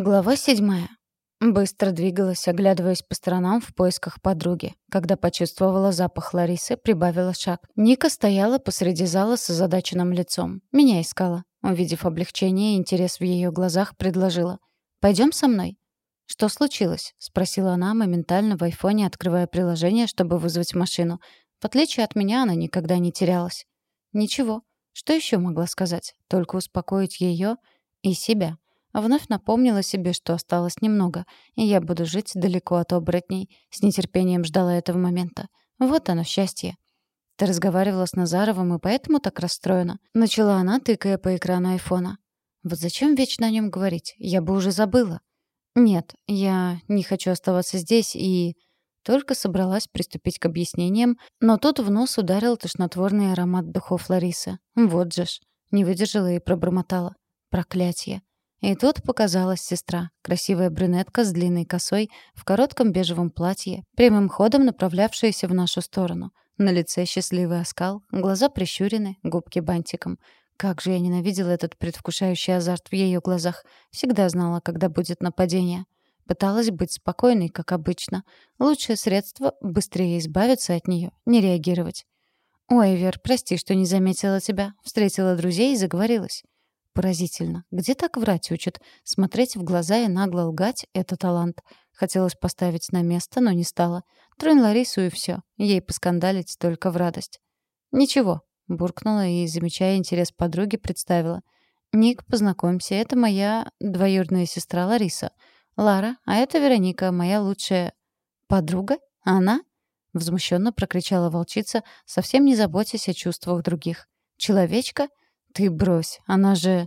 Глава седьмая. Быстро двигалась, оглядываясь по сторонам в поисках подруги. Когда почувствовала запах Ларисы, прибавила шаг. Ника стояла посреди зала с озадаченным лицом. Меня искала. Увидев облегчение и интерес в ее глазах, предложила. «Пойдем со мной?» «Что случилось?» — спросила она, моментально в айфоне открывая приложение, чтобы вызвать машину. В отличие от меня, она никогда не терялась. «Ничего. Что еще могла сказать? Только успокоить ее и себя». Вновь напомнила себе, что осталось немного, и я буду жить далеко от оборотней. С нетерпением ждала этого момента. Вот оно, счастье. «Ты разговаривала с Назаровым и поэтому так расстроена?» Начала она, тыкая по экрану айфона. «Вот зачем вечно о нем говорить? Я бы уже забыла». «Нет, я не хочу оставаться здесь и...» Только собралась приступить к объяснениям, но тут в нос ударил тошнотворный аромат духов Ларисы. Вот же ж. Не выдержала и пробормотала. Проклятие. И тут показалась сестра, красивая брюнетка с длинной косой, в коротком бежевом платье, прямым ходом направлявшаяся в нашу сторону. На лице счастливый оскал, глаза прищурены, губки бантиком. Как же я ненавидела этот предвкушающий азарт в ее глазах. Всегда знала, когда будет нападение. Пыталась быть спокойной, как обычно. Лучшее средство — быстрее избавиться от нее, не реагировать. «Ой, Вер, прости, что не заметила тебя. Встретила друзей и заговорилась». Поразительно. Где так врать учат? Смотреть в глаза и нагло лгать — это талант. Хотелось поставить на место, но не стала. Тронь Ларису и все. Ей поскандалить только в радость. «Ничего», — буркнула и, замечая интерес подруги, представила. «Ник, познакомься, это моя двоюродная сестра Лариса. Лара, а это Вероника, моя лучшая...» «Подруга? Она?» — возмущенно прокричала волчица, совсем не заботясь о чувствах других. «Человечка? Ты брось, она же...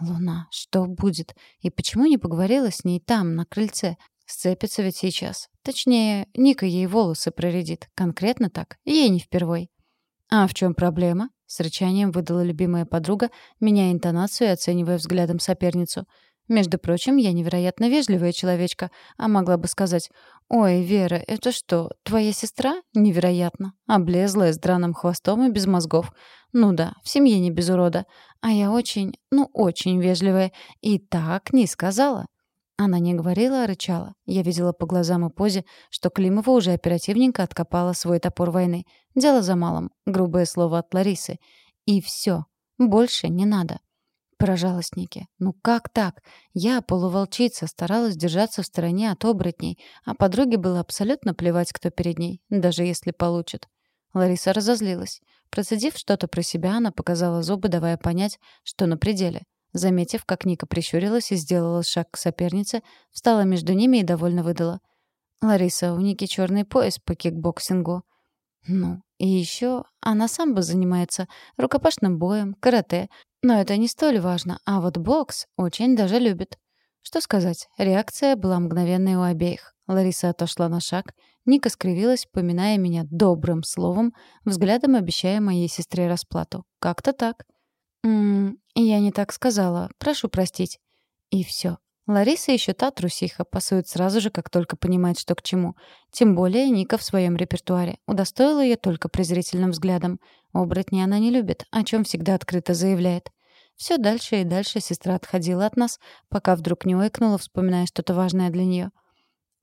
Луна, что будет? И почему не поговорила с ней там, на крыльце? Сцепится ведь сейчас. Точнее, Ника ей волосы проредит. Конкретно так. Ей не впервой. А в чем проблема? С рычанием выдала любимая подруга, меняя интонацию и оценивая взглядом соперницу. Между прочим, я невероятно вежливая человечка, а могла бы сказать «Ой, Вера, это что, твоя сестра? Невероятно. Облезлая, с драным хвостом и без мозгов. Ну да, в семье не без урода. А я очень, ну очень вежливая. И так не сказала». Она не говорила, а рычала. Я видела по глазам и позе, что Климова уже оперативненько откопала свой топор войны. Дело за малым. Грубое слово от Ларисы. И все. Больше не надо. Поражалась Нике. Ну как так? Я, полуволчица, старалась держаться в стороне от оборотней, а подруге было абсолютно плевать, кто перед ней, даже если получит. Лариса разозлилась. Процедив что-то про себя, она показала зубы, давая понять, что на пределе. Заметив, как Ника прищурилась и сделала шаг к сопернице, встала между ними и довольно выдала. «Лариса, у Ники черный пояс по кикбоксингу». «Ну, и еще она самбо занимается рукопашным боем, карате, но это не столь важно, а вот бокс очень даже любит. Что сказать, реакция была мгновенной у обеих. Лариса отошла на шаг, Ника скривилась, поминая меня добрым словом, взглядом обещая моей сестре расплату. Как-то так. «М-м, я не так сказала. Прошу простить». И все. Лариса еще та трусиха, пасует сразу же, как только понимает, что к чему. Тем более Ника в своем репертуаре. Удостоила ее только презрительным взглядом. Оборотни она не любит, о чем всегда открыто заявляет. Все дальше и дальше сестра отходила от нас, пока вдруг не ойкнула, вспоминая что-то важное для нее.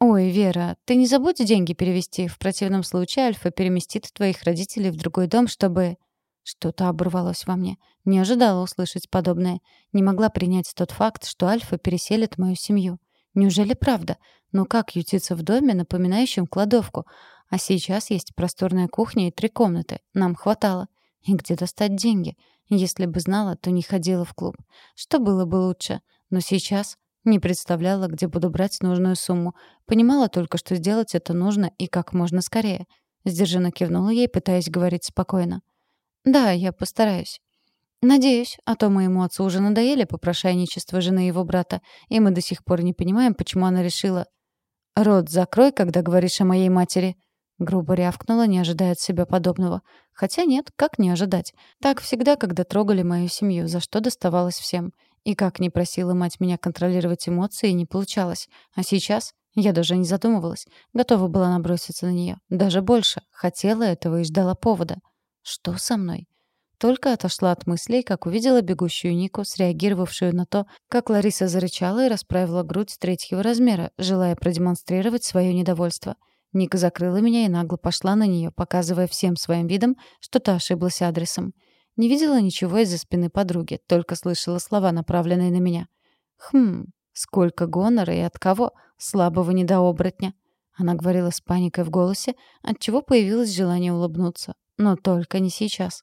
«Ой, Вера, ты не забудь деньги перевести. В противном случае Альфа переместит твоих родителей в другой дом, чтобы...» Что-то оборвалось во мне. Не ожидала услышать подобное. Не могла принять тот факт, что Альфа переселит мою семью. Неужели правда? Но как ютиться в доме, напоминающем кладовку? А сейчас есть просторная кухня и три комнаты. Нам хватало. И где достать деньги? Если бы знала, то не ходила в клуб. Что было бы лучше? Но сейчас не представляла, где буду брать нужную сумму. Понимала только, что сделать это нужно и как можно скорее. Сдержанно кивнула ей, пытаясь говорить спокойно. «Да, я постараюсь». «Надеюсь, а то моему отцу уже надоели попрошайничество жены его брата, и мы до сих пор не понимаем, почему она решила...» «Рот закрой, когда говоришь о моей матери», Грубо рявкнула, не ожидая от себя подобного. Хотя нет, как не ожидать. Так всегда, когда трогали мою семью, за что доставалось всем. И как не просила мать меня контролировать эмоции, не получалось. А сейчас я даже не задумывалась. Готова была наброситься на нее. Даже больше. Хотела этого и ждала повода. Что со мной? Только отошла от мыслей, как увидела бегущую Нику, среагировавшую на то, как Лариса зарычала и расправила грудь третьего размера, желая продемонстрировать свое недовольство. Ника закрыла меня и нагло пошла на нее, показывая всем своим видом, что та ошиблась адресом. Не видела ничего из-за спины подруги, только слышала слова, направленные на меня. «Хм, сколько гонора и от кого? Слабого недооборотня». Она говорила с паникой в голосе, отчего появилось желание улыбнуться. Но только не сейчас.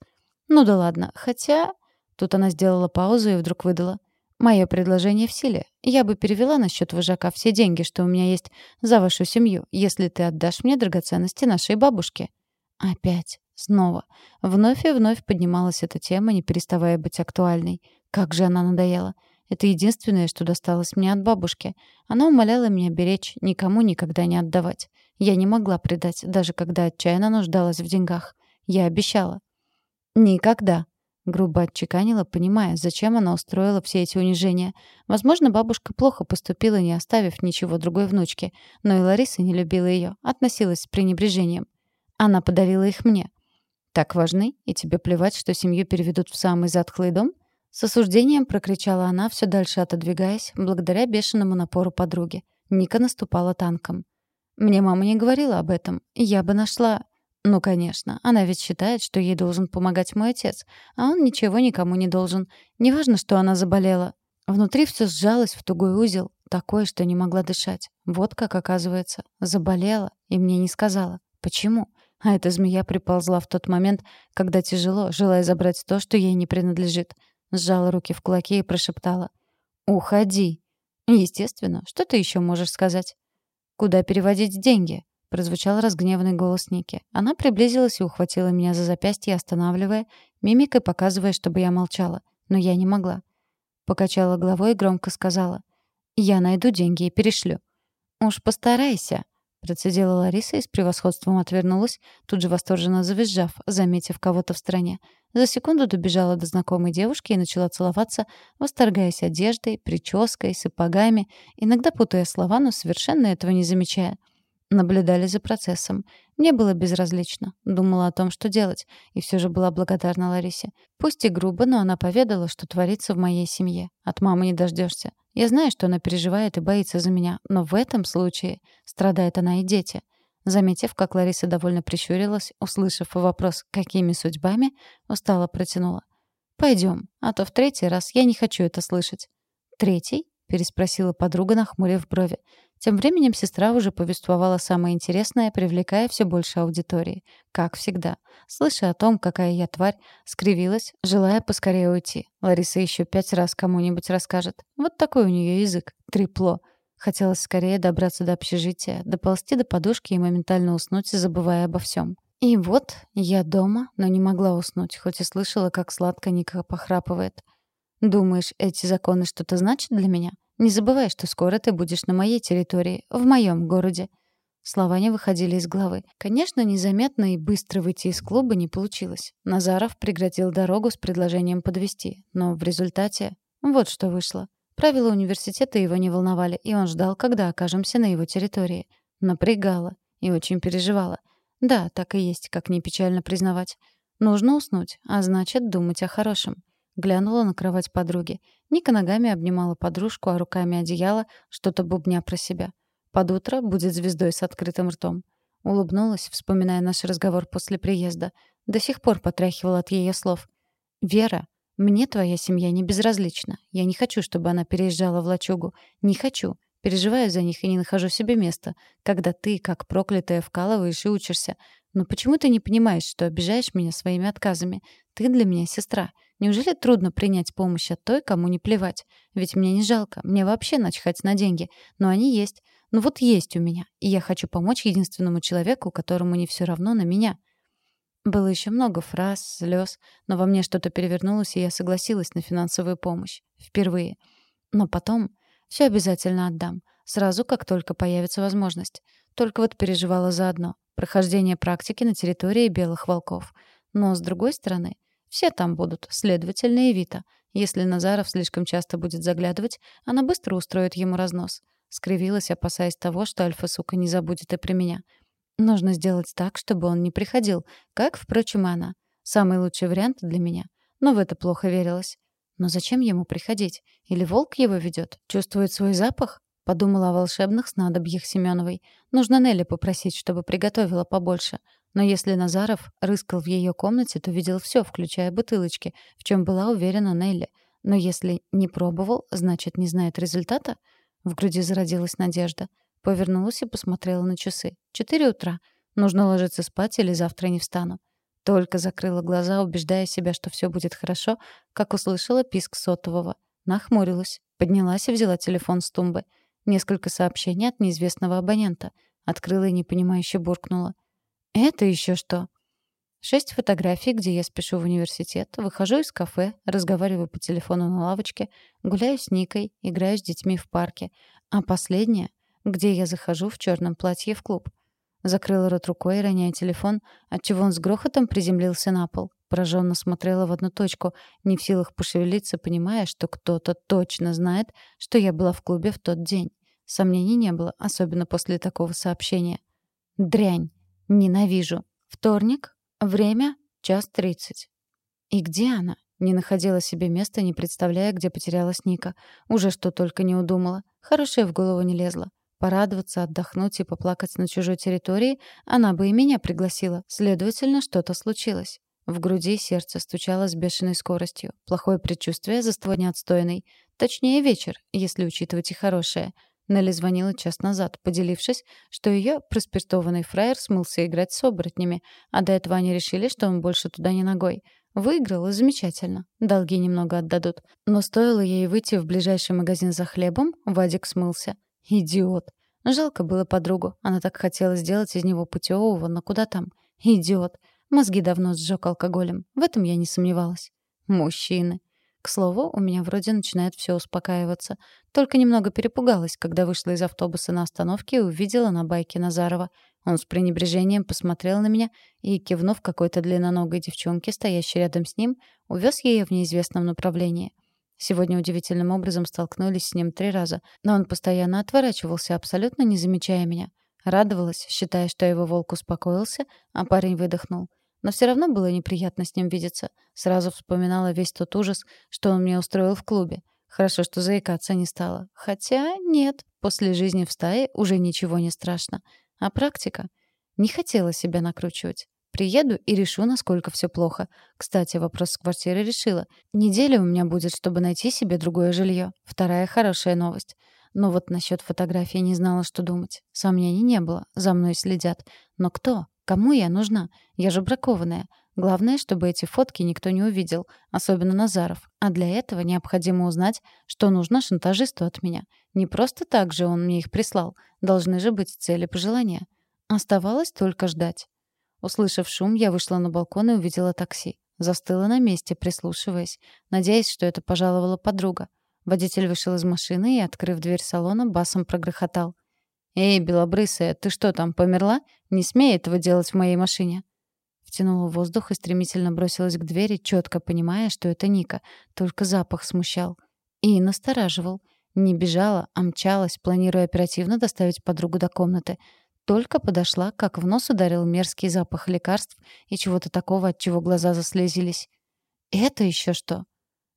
Ну да ладно, хотя... Тут она сделала паузу и вдруг выдала. «Мое предложение в силе. Я бы перевела на счет вожака все деньги, что у меня есть, за вашу семью, если ты отдашь мне драгоценности нашей бабушки». Опять. Снова. Вновь и вновь поднималась эта тема, не переставая быть актуальной. Как же она надоела. Это единственное, что досталось мне от бабушки. Она умоляла меня беречь, никому никогда не отдавать. Я не могла предать, даже когда отчаянно нуждалась в деньгах. Я обещала. «Никогда», — грубо отчеканила, понимая, зачем она устроила все эти унижения. Возможно, бабушка плохо поступила, не оставив ничего другой внучке, но и Лариса не любила ее, относилась с пренебрежением. Она подарила их мне так важны, и тебе плевать, что семью переведут в самый затхлый дом?» С осуждением прокричала она, все дальше отодвигаясь, благодаря бешеному напору подруги. Ника наступала танком. «Мне мама не говорила об этом. Я бы нашла...» «Ну, конечно. Она ведь считает, что ей должен помогать мой отец, а он ничего никому не должен. Неважно, что она заболела». Внутри все сжалось в тугой узел, такой, что не могла дышать. Вот как, оказывается, заболела и мне не сказала. Почему? А эта змея приползла в тот момент, когда тяжело, желая забрать то, что ей не принадлежит. Сжала руки в кулаки и прошептала. «Уходи!» «Естественно. Что ты еще можешь сказать?» «Куда переводить деньги?» Прозвучал разгневанный голос Ники. Она приблизилась и ухватила меня за запястье, останавливая, мимикой показывая, чтобы я молчала. Но я не могла. Покачала головой и громко сказала. «Я найду деньги и перешлю». «Уж постарайся», Процедила Лариса и с превосходством отвернулась, тут же восторженно завизжав, заметив кого-то в стороне. За секунду добежала до знакомой девушки и начала целоваться, восторгаясь одеждой, прической, сапогами, иногда путая слова, но совершенно этого не замечая. Наблюдали за процессом. Мне было безразлично. Думала о том, что делать. И все же была благодарна Ларисе. Пусть и грубо, но она поведала, что творится в моей семье. От мамы не дождешься. Я знаю, что она переживает и боится за меня. Но в этом случае страдает она и дети. Заметив, как Лариса довольно прищурилась, услышав вопрос «какими судьбами?», устало протянула. «Пойдем, а то в третий раз я не хочу это слышать». «Третий?» — переспросила подруга, нахмурив брови. Тем временем сестра уже повествовала самое интересное, привлекая все больше аудитории. Как всегда. Слыша о том, какая я тварь, скривилась, желая поскорее уйти. Лариса еще пять раз кому-нибудь расскажет. Вот такой у нее язык. Трепло. Хотелось скорее добраться до общежития, доползти до подушки и моментально уснуть, забывая обо всем. И вот я дома, но не могла уснуть, хоть и слышала, как сладко Ника похрапывает. «Думаешь, эти законы что-то значат для меня?» Не забывай, что скоро ты будешь на моей территории, в моем городе». Слова не выходили из головы. Конечно, незаметно и быстро выйти из клуба не получилось. Назаров преградил дорогу с предложением подвести, но в результате вот что вышло. Правила университета его не волновали, и он ждал, когда окажемся на его территории. Напрягало и очень переживала. Да, так и есть, как не печально признавать. Нужно уснуть, а значит, думать о хорошем. Глянула на кровать подруги. Ника ногами обнимала подружку, а руками одеяло, что-то бубня про себя. Под утро будет звездой с открытым ртом. Улыбнулась, вспоминая наш разговор после приезда. До сих пор потряхивала от ее слов. «Вера, мне твоя семья не безразлична. Я не хочу, чтобы она переезжала в лачугу. Не хочу. Переживаю за них и не нахожу себе места, когда ты, как проклятая, вкалываешь и учишься. Но почему ты не понимаешь, что обижаешь меня своими отказами? Ты для меня сестра. Неужели трудно принять помощь от той, кому не плевать? Ведь мне не жалко, мне вообще начхать на деньги. Но они есть. Ну вот есть у меня. И я хочу помочь единственному человеку, которому не все равно на меня. Было еще много фраз, слез, но во мне что-то перевернулось, и я согласилась на финансовую помощь. Впервые. Но потом все обязательно отдам. Сразу, как только появится возможность. Только вот переживала заодно. Прохождение практики на территории белых волков. Но, с другой стороны, все там будут, следовательно, и Вита. Если Назаров слишком часто будет заглядывать, она быстро устроит ему разнос. Скривилась, опасаясь того, что альфа-сука не забудет и при меня. Нужно сделать так, чтобы он не приходил, как, впрочем, она. Самый лучший вариант для меня. Но в это плохо верилось. Но зачем ему приходить? Или волк его ведет? Чувствует свой запах? Подумала о волшебных снадобьях Семеновой. Нужно Нелли попросить, чтобы приготовила побольше. Но если Назаров рыскал в ее комнате, то видел все, включая бутылочки, в чем была уверена Нелли. Но если не пробовал, значит, не знает результата? В груди зародилась надежда. Повернулась и посмотрела на часы. Четыре утра. Нужно ложиться спать или завтра не встану. Только закрыла глаза, убеждая себя, что все будет хорошо, как услышала писк сотового. Нахмурилась, поднялась и взяла телефон с тумбы. Несколько сообщений от неизвестного абонента. Открыла и непонимающе буркнула. «Это еще что?» Шесть фотографий, где я спешу в университет, выхожу из кафе, разговариваю по телефону на лавочке, гуляю с Никой, играю с детьми в парке. А последняя, где я захожу в черном платье в клуб. Закрыла рот рукой, роняя телефон, отчего он с грохотом приземлился на пол. Пораженно смотрела в одну точку, не в силах пошевелиться, понимая, что кто-то точно знает, что я была в клубе в тот день. Сомнений не было, особенно после такого сообщения. Дрянь. Ненавижу. Вторник. Время. Час тридцать. И где она? Не находила себе места, не представляя, где потерялась Ника. Уже что только не удумала. Хорошее в голову не лезло. Порадоваться, отдохнуть и поплакать на чужой территории она бы и меня пригласила. Следовательно, что-то случилось. В груди сердце стучало с бешеной скоростью. Плохое предчувствие заство неотстойный. Точнее, вечер, если учитывать и хорошее. Нелли звонила час назад, поделившись, что ее проспиртованный фраер смылся играть с оборотнями, а до этого они решили, что он больше туда не ногой. Выиграл и замечательно. Долги немного отдадут. Но стоило ей выйти в ближайший магазин за хлебом, Вадик смылся. Идиот. Жалко было подругу. Она так хотела сделать из него путевого, но куда там? Идиот. Мозги давно сжёг алкоголем. В этом я не сомневалась. Мужчины. К слову, у меня вроде начинает все успокаиваться. Только немного перепугалась, когда вышла из автобуса на остановке и увидела на байке Назарова. Он с пренебрежением посмотрел на меня и, кивнув какой-то длинноногой девчонке, стоящей рядом с ним, увез ее в неизвестном направлении. Сегодня удивительным образом столкнулись с ним три раза, но он постоянно отворачивался, абсолютно не замечая меня. Радовалась, считая, что его волк успокоился, а парень выдохнул. Но все равно было неприятно с ним видеться. Сразу вспоминала весь тот ужас, что он мне устроил в клубе. Хорошо, что заикаться не стала. Хотя нет, после жизни в стае уже ничего не страшно. А практика? Не хотела себя накручивать. Приеду и решу, насколько все плохо. Кстати, вопрос с квартирой решила. Неделя у меня будет, чтобы найти себе другое жилье. Вторая хорошая новость. Но вот насчет фотографии не знала, что думать. Сомнений не было. За мной следят. Но кто? Кому я нужна? Я же бракованная. Главное, чтобы эти фотки никто не увидел, особенно Назаров. А для этого необходимо узнать, что нужно шантажисту от меня. Не просто так же он мне их прислал. Должны же быть цели пожелания. Оставалось только ждать. Услышав шум, я вышла на балкон и увидела такси. Застыла на месте, прислушиваясь, надеясь, что это пожаловала подруга. Водитель вышел из машины и, открыв дверь салона, басом прогрохотал. «Эй, белобрысая, ты что там, померла? Не смей этого делать в моей машине!» Втянула воздух и стремительно бросилась к двери, четко понимая, что это Ника. Только запах смущал. И настораживал. Не бежала, а мчалась, планируя оперативно доставить подругу до комнаты. Только подошла, как в нос ударил мерзкий запах лекарств и чего-то такого, от чего глаза заслезились. «Это еще что?»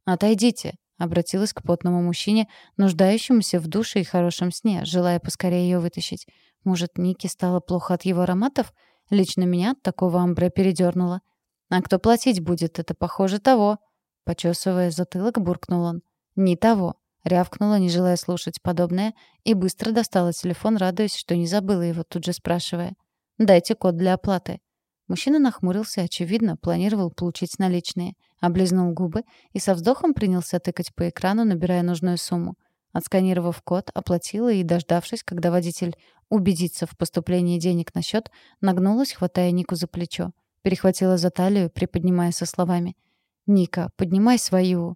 «Отойдите», — обратилась к потному мужчине, нуждающемуся в душе и хорошем сне, желая поскорее ее вытащить. Может, Нике стало плохо от его ароматов? Лично меня от такого амбре передернуло. «А кто платить будет? Это похоже того». Почесывая затылок, буркнул он. «Не того. Рявкнула, не желая слушать подобное, и быстро достала телефон, радуясь, что не забыла его, тут же спрашивая. «Дайте код для оплаты». Мужчина нахмурился, очевидно, планировал получить наличные. Облизнул губы и со вздохом принялся тыкать по экрану, набирая нужную сумму. Отсканировав код, оплатила и, дождавшись, когда водитель убедится в поступлении денег на счет, нагнулась, хватая Нику за плечо. Перехватила за талию, приподнимая со словами. «Ника, поднимай свою...»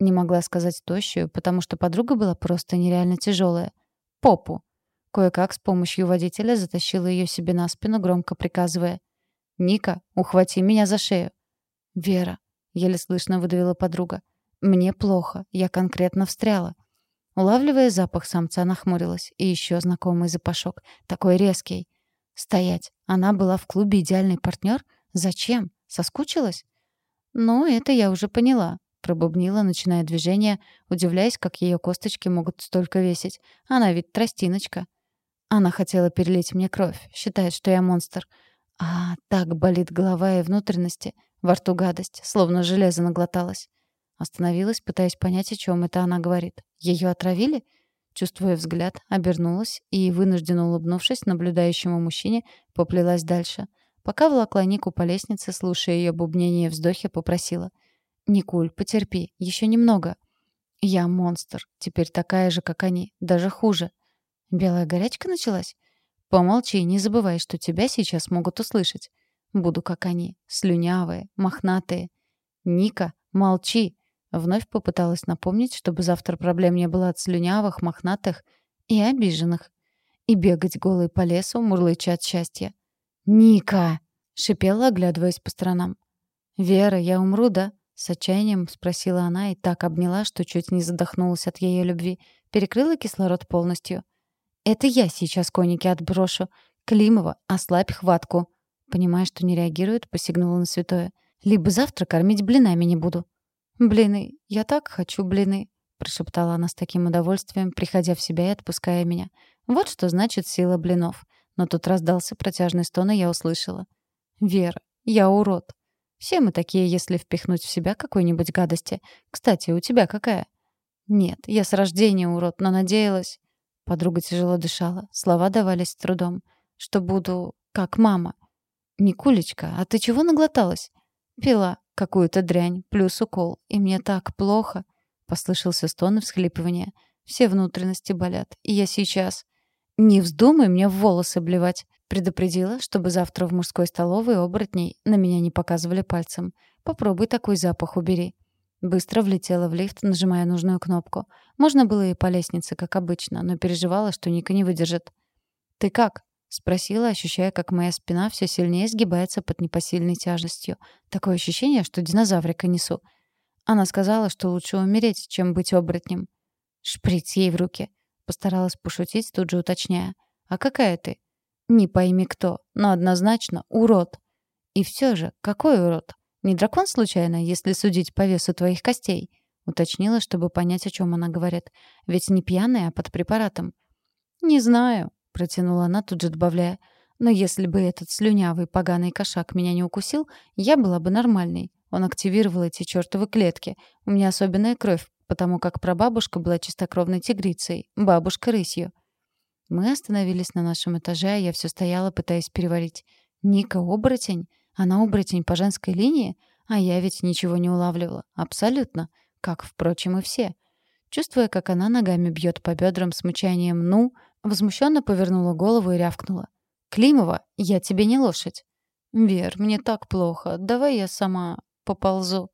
Не могла сказать тощую, потому что подруга была просто нереально тяжелая. Попу. Кое-как с помощью водителя затащила ее себе на спину, громко приказывая. «Ника, ухвати меня за шею». «Вера», — еле слышно выдавила подруга. «Мне плохо. Я конкретно встряла». Улавливая запах самца, нахмурилась. И еще знакомый запашок. Такой резкий. «Стоять. Она была в клубе идеальный партнер? Зачем? Соскучилась?» «Ну, это я уже поняла», — пробубнила, начиная движение, удивляясь, как ее косточки могут столько весить. Она ведь тростиночка. Она хотела перелить мне кровь, считает, что я монстр. А так болит голова и внутренности. Во рту гадость, словно железо наглоталась. Остановилась, пытаясь понять, о чем это она говорит. Ее отравили? Чувствуя взгляд, обернулась и, вынужденно улыбнувшись наблюдающему мужчине, поплелась дальше. Пока волокла Нику по лестнице, слушая ее бубнение и вздохи, попросила. «Никуль, потерпи, еще немного». «Я монстр, теперь такая же, как они, даже хуже». Белая горячка началась? Помолчи, не забывай, что тебя сейчас могут услышать. Буду как они, слюнявые, мохнатые. Ника, молчи. Вновь попыталась напомнить, чтобы завтра проблем не было от слюнявых, мохнатых и обиженных. И бегать голой по лесу, мурлыча от счастья. «Ника!» — шипела, оглядываясь по сторонам. «Вера, я умру, да?» — с отчаянием спросила она и так обняла, что чуть не задохнулась от ее любви. Перекрыла кислород полностью. Это я сейчас коники отброшу. Климова, ослабь хватку. Понимая, что не реагирует, посягнула на святое. Либо завтра кормить блинами не буду. Блины. Я так хочу блины, прошептала она с таким удовольствием, приходя в себя и отпуская меня. Вот что значит сила блинов. Но тут раздался протяжный стон, и я услышала. «Вера, я урод. Все мы такие, если впихнуть в себя какой-нибудь гадости. Кстати, у тебя какая?» «Нет, я с рождения урод, но надеялась...» Подруга тяжело дышала, слова давались с трудом. Что буду как мама. «Никулечка, а ты чего наглоталась?» «Пила какую-то дрянь, плюс укол, и мне так плохо». Послышался стон и всхлипывание. «Все внутренности болят, и я сейчас...» «Не вздумай мне в волосы блевать», — предупредила, чтобы завтра в мужской столовой оборотней на меня не показывали пальцем. «Попробуй такой запах убери». Быстро влетела в лифт, нажимая нужную кнопку. Можно было и по лестнице, как обычно, но переживала, что Ника не выдержит. «Ты как?» — спросила, ощущая, как моя спина все сильнее сгибается под непосильной тяжестью. Такое ощущение, что динозаврика несу. Она сказала, что лучше умереть, чем быть оборотнем. «Шприц ей в руки!» — постаралась пошутить, тут же уточняя. «А какая ты?» «Не пойми кто, но однозначно урод». «И все же, какой урод?» Не дракон случайно, если судить по весу твоих костей?» Уточнила, чтобы понять, о чем она говорит. «Ведь не пьяная, а под препаратом». «Не знаю», — протянула она, тут же добавляя. «Но если бы этот слюнявый поганый кошак меня не укусил, я была бы нормальной. Он активировал эти чертовы клетки. У меня особенная кровь, потому как прабабушка была чистокровной тигрицей, бабушка — рысью». Мы остановились на нашем этаже, а я все стояла, пытаясь переварить. «Ника — оборотень?» Она оборотень по женской линии? А я ведь ничего не улавливала. Абсолютно. Как, впрочем, и все. Чувствуя, как она ногами бьет по бедрам с мычанием «ну», возмущенно повернула голову и рявкнула. «Климова, я тебе не лошадь». «Вер, мне так плохо. Давай я сама поползу».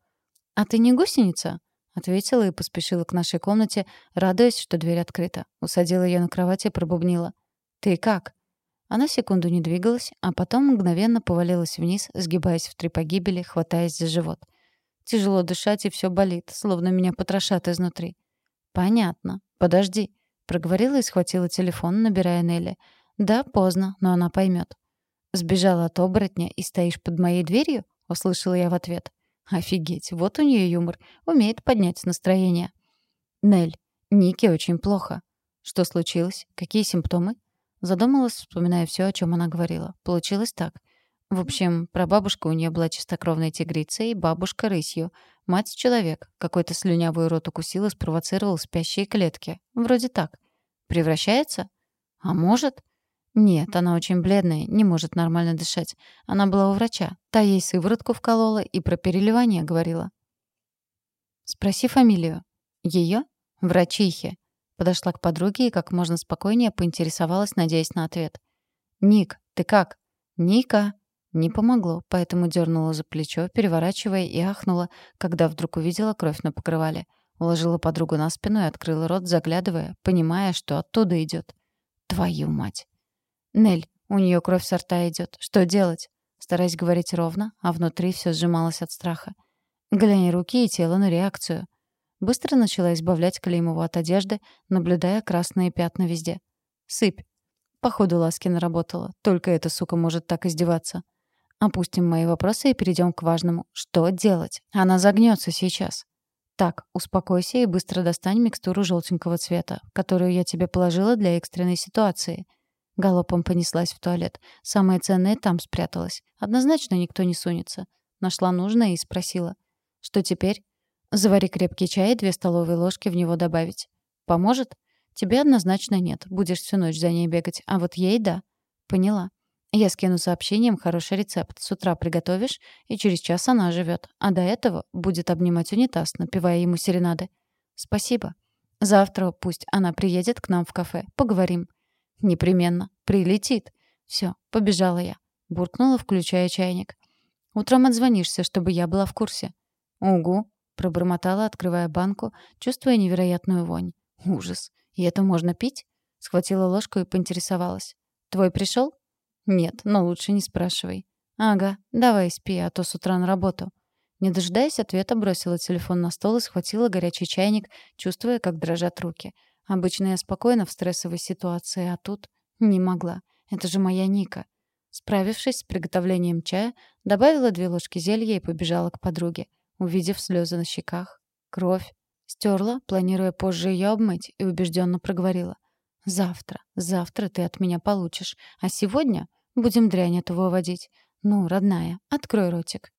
«А ты не гусеница?» — ответила и поспешила к нашей комнате, радуясь, что дверь открыта. Усадила ее на кровать и пробубнила. «Ты как?» Она секунду не двигалась, а потом мгновенно повалилась вниз, сгибаясь в три погибели, хватаясь за живот. Тяжело дышать, и все болит, словно меня потрошат изнутри. «Понятно. Подожди», — проговорила и схватила телефон, набирая Нелли. «Да, поздно, но она поймет. «Сбежала от оборотня и стоишь под моей дверью?» — услышала я в ответ. «Офигеть, вот у нее юмор. Умеет поднять настроение». «Нель, Нике очень плохо. Что случилось? Какие симптомы?» Задумалась, вспоминая все, о чем она говорила. Получилось так. В общем, прабабушка у нее была чистокровной тигрицей, бабушка — рысью. Мать — человек. Какой-то слюнявый рот укусил и спровоцировал спящие клетки. Вроде так. Превращается? А может? Нет, она очень бледная, не может нормально дышать. Она была у врача. Та ей сыворотку вколола и про переливание говорила. Спроси фамилию. Ее? Врачихи. Подошла к подруге и как можно спокойнее поинтересовалась, надеясь на ответ. «Ник, ты как?» «Ника!» Не помогло, поэтому дернула за плечо, переворачивая и ахнула, когда вдруг увидела кровь на покрывале. Уложила подругу на спину и открыла рот, заглядывая, понимая, что оттуда идет. «Твою мать!» «Нель, у нее кровь со рта идет. Что делать?» Стараясь говорить ровно, а внутри все сжималось от страха. «Глянь руки и тело на реакцию». Быстро начала избавлять Климову от одежды, наблюдая красные пятна везде. «Сыпь». Походу, Ласки наработала. Только эта сука может так издеваться. Опустим мои вопросы и перейдем к важному. Что делать? Она загнется сейчас. Так, успокойся и быстро достань микстуру желтенького цвета, которую я тебе положила для экстренной ситуации. Галопом понеслась в туалет. Самое ценное там спряталось. Однозначно никто не сунется. Нашла нужное и спросила. Что теперь? Завари крепкий чай и две столовые ложки в него добавить. Поможет? Тебе однозначно нет. Будешь всю ночь за ней бегать. А вот ей — да. Поняла. Я скину сообщением хороший рецепт. С утра приготовишь, и через час она живет. А до этого будет обнимать унитаз, напевая ему серенады. Спасибо. Завтра пусть она приедет к нам в кафе. Поговорим. Непременно. Прилетит. Все, побежала я. Буркнула, включая чайник. Утром отзвонишься, чтобы я была в курсе. Угу. Пробормотала, открывая банку, чувствуя невероятную вонь. Ужас. И это можно пить? Схватила ложку и поинтересовалась. Твой пришел? «Нет, но лучше не спрашивай». «Ага, давай спи, а то с утра на работу». Не дожидаясь ответа, бросила телефон на стол и схватила горячий чайник, чувствуя, как дрожат руки. Обычно я спокойна в стрессовой ситуации, а тут не могла. Это же моя Ника. Справившись с приготовлением чая, добавила две ложки зелья и побежала к подруге, увидев слезы на щеках. Кровь. Стерла, планируя позже ее обмыть, и убежденно проговорила. «Завтра, завтра ты от меня получишь. А сегодня Будем дрянь эту выводить. Ну, родная, открой ротик.